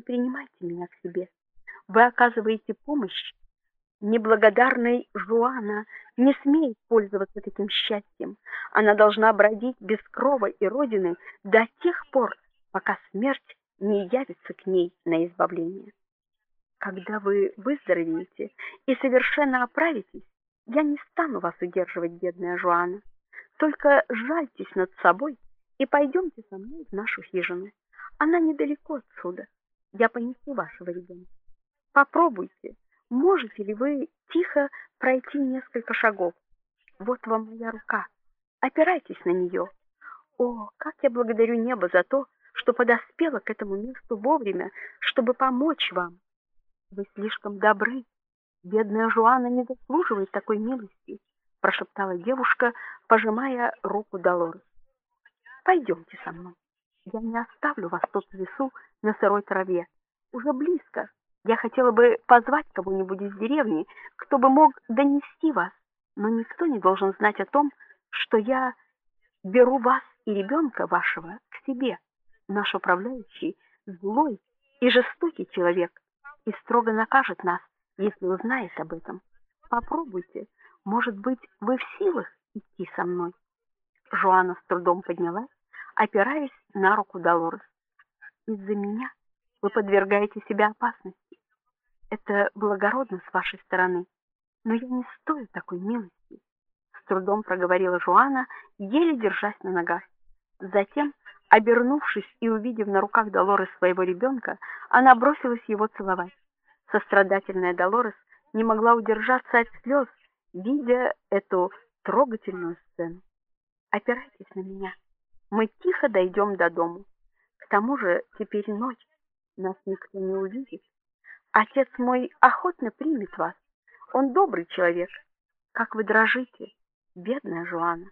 не принимайте меня к себе. Вы оказываете помощь неблагодарной Жуана не смеет пользоваться таким счастьем. Она должна бродить без крова и родины до тех пор, пока смерть не явится к ней на избавление. Когда вы выздоровеете и совершенно оправитесь, я не стану вас удерживать, бедная Жуана. Только жальтесь над собой и пойдемте со мной в нашу хижину. Она недалеко отсюда. Я понесу вашего ребенка. Попробуйте, можете ли вы тихо пройти несколько шагов. Вот вам моя рука. Опирайтесь на нее. О, как я благодарю небо за то, что подоспела к этому месту вовремя, чтобы помочь вам. Вы слишком добры. Бедная Жуана не заслуживает такой милости, прошептала девушка, пожимая руку Долорес. Пойдемте со мной. Я не оставлю вас тут в лесу на сырой траве. Уже близко. Я хотела бы позвать кого-нибудь из деревни, кто бы мог донести вас, но никто не должен знать о том, что я беру вас и ребенка вашего к себе. Наш управляющий злой и жестокий человек и строго накажет нас, если узнает об этом. Попробуйте, может быть, вы в силах идти со мной. Жоанна с трудом поднялась, опираясь на руку Долорес. Из-за меня вы подвергаете себя опасности. Это благородно с вашей стороны, но я не стою такой милости, с трудом проговорила Жуана, еле держась на ногах. Затем, обернувшись и увидев на руках Долорес своего ребенка, она бросилась его целовать. Сострадательная Долорес не могла удержаться от слез, видя эту трогательную сцену. Опирайтесь на меня. Мы тихо дойдем до дому. К тому же теперь ночь, нас никто не увидит. Отец мой охотно примет вас. Он добрый человек. Как вы дрожите, бедная Жуана.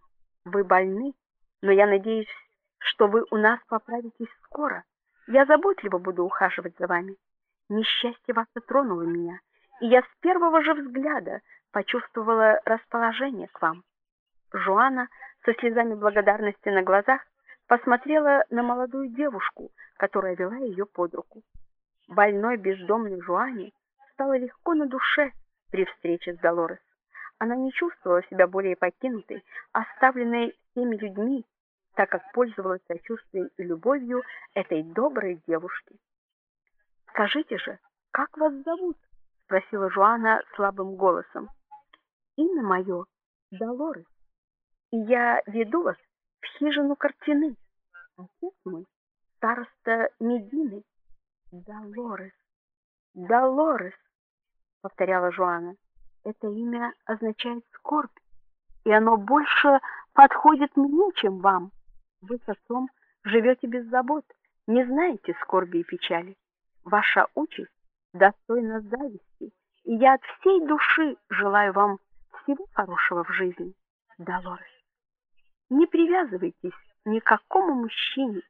Вы больны, но я надеюсь, что вы у нас поправитесь скоро. Я заботливо буду ухаживать за вами. Несчастье вас тронуло меня, и я с первого же взгляда почувствовала расположение к вам. Жуана со слезами благодарности на глазах посмотрела на молодую девушку, которая вела ее под руку. Больной бездомной Жуане стало легко на душе при встрече с Долорес. Она не чувствовала себя более покинутой, оставленной всеми людьми, так как пользовалась сочувствием и любовью этой доброй девушки. "Скажите же, как вас зовут?" спросила Жуана слабым голосом. "Имя мое Долорес, и я веду вас в хижину картины. Отец мой староста Медины. Долорес. Долорес, повторяла Жуана. Это имя означает скорбь, и оно больше подходит мне, чем вам. Вы с отцом живете без забот, не знаете скорби и печали. Ваша участь достойна зависти, и я от всей души желаю вам всего хорошего в жизни, Долорес. Не привязывайтесь ни к какому мужчине,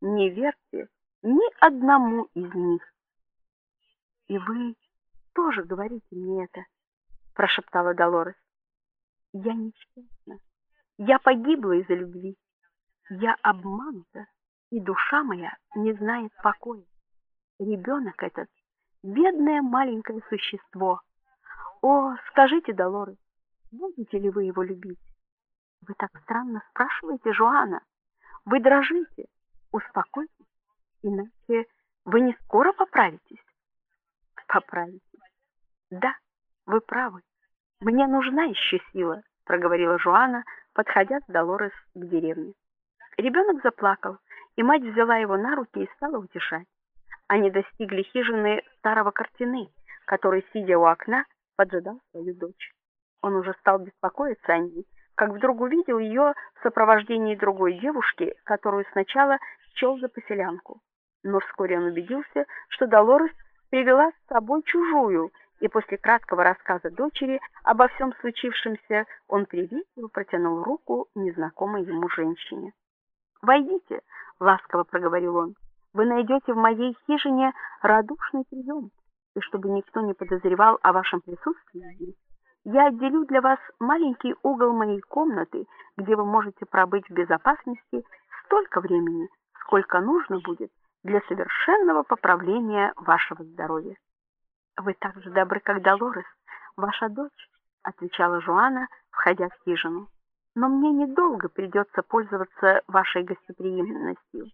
не верьте ни одному из них. И вы тоже говорите мне это, прошептала Долорес. Я несчастна. Я погибла из-за любви. Я обманута, и душа моя не знает покоя. Ребенок этот бедное маленькое существо. О, скажите, Долорес, будете ли вы его любить? Вы так странно спрашиваете, Жуана. Вы дрожите. Успокойтесь. Иначе вы не скоро поправитесь. Поправитесь. Да, вы правы. Мне нужна еще сила, проговорила Жуана, подходя с Долорес к деревне. Ребенок заплакал, и мать взяла его на руки и стала утешать. Они достигли хижины старого картины, который, сидя у окна, поджидал свою дочь. Он уже стал беспокоиться о ней, как вдруг увидел ее в сопровождении другой девушки, которую сначала счел за поселянку но вскоре он убедился, что Долорес привела с собой чужую, и после краткого рассказа дочери обо всем случившемся, он приветливо протянул руку незнакомой ему женщине. "Войдите", ласково проговорил он. "Вы найдете в моей хижине радушный прием, и чтобы никто не подозревал о вашем присутствии здесь, я отделю для вас маленький угол моей комнаты, где вы можете пробыть в безопасности столько времени, сколько нужно будет для совершенного поправления вашего здоровья. Вы так же добры, как Долорес, ваша дочь, отвечала Жуана, входя в хижину. Но мне недолго придется пользоваться вашей гостеприимностью.